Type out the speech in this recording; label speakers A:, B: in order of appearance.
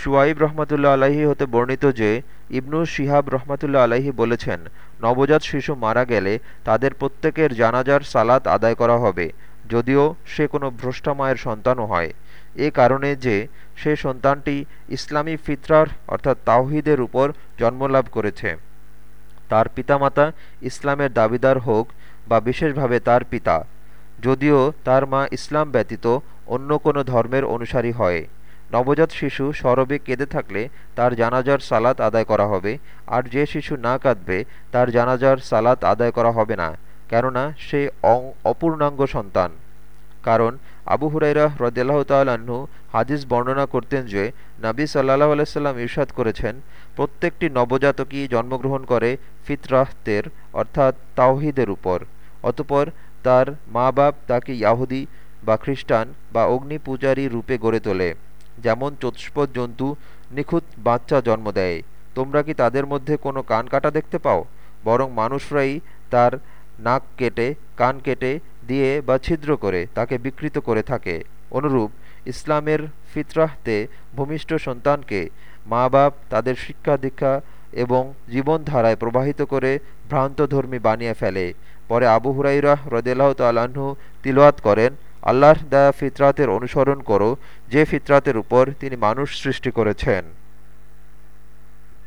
A: শুয়াইব রহমতুল্লা আলাহি হতে বর্ণিত যে, ইবনু শিহাব রহমতুল্লা আলাহি বলেছেন, নবজাত শিশু মারা গেলে তাদের প্রত্যেকের জানাজার সালাত আদায় করা হবে, যদিও সে কোনো ভ্রষ্টামায়ের সন্তানও হয়। এ কারণে যে, সে সন্তানটি ইসলামী ফিতরার অর্থাৎ তাওহিদের উপর জন্মলাভ করেছে। তার পিতামাতা ইসলামের দাবিদার হোক বা বিশেষভাবে তার পিতা, যদিও তার মা ইসলাম ব্যতীত অন্য কোনো ধর্মের অনুসারী হয়। নবজাত শিশু সরবে কেঁদে থাকলে তার জানাজার সালাত আদায় করা হবে, আর যে শিশু না কাঁদবে, তার জানাজার সালাত আদায় করা হবে না, কেননা সে অপূর্ণাঙ্গ সন্তান। কারণ আবু হুরাইরা রদেলাহ তাল্লাহ্ন হাদিস বর্ণনা করতেন যে, নাবী সাল্লাহ আলাইসাল্লাম ইরশাদ করেছেন, প্রত্যেকটি নবজাতকই জন্মগ্রহণ করে ফিতরাহতের, অর্থাৎ তাওহিদের উপর। অতপর তার মা বাপ তাকে ইয়াহুদি বা খ্রিস্টান বা অগ্নি পূজারী রূপে গড়ে তোলে। যেমন চতুষ্পদ জন্তু নিখুঁত বাচ্চা জন্ম দেয়। তোমরা কি তাদের মধ্যে কোনো কান কাটা দেখতে পাও? বরং মানুষরাই তার নাক কেটে, কান কেটে দিয়ে বা ছিদ্র করে তাকে বিকৃত করে থাকে। অনুরূপ ইসলামের ফিতরাহতে ভূমিষ্ঠ সন্তানকে মা বাপ তাদের শিক্ষা দীক্ষা এবং জীবনধারায় প্রবাহিত করে ভ্রান্তধর্মী বানিয়ে ফেলে। পরে আবু হুরাইরাহ রদেলাহ তাল্লাহ্ন তিলওয়াত করেন আল্লাহর দেয়া ফিতরাতের অনুসরণ করো যে ফিতরাতের উপর তিনি মানুষ সৃষ্টি করেছেন।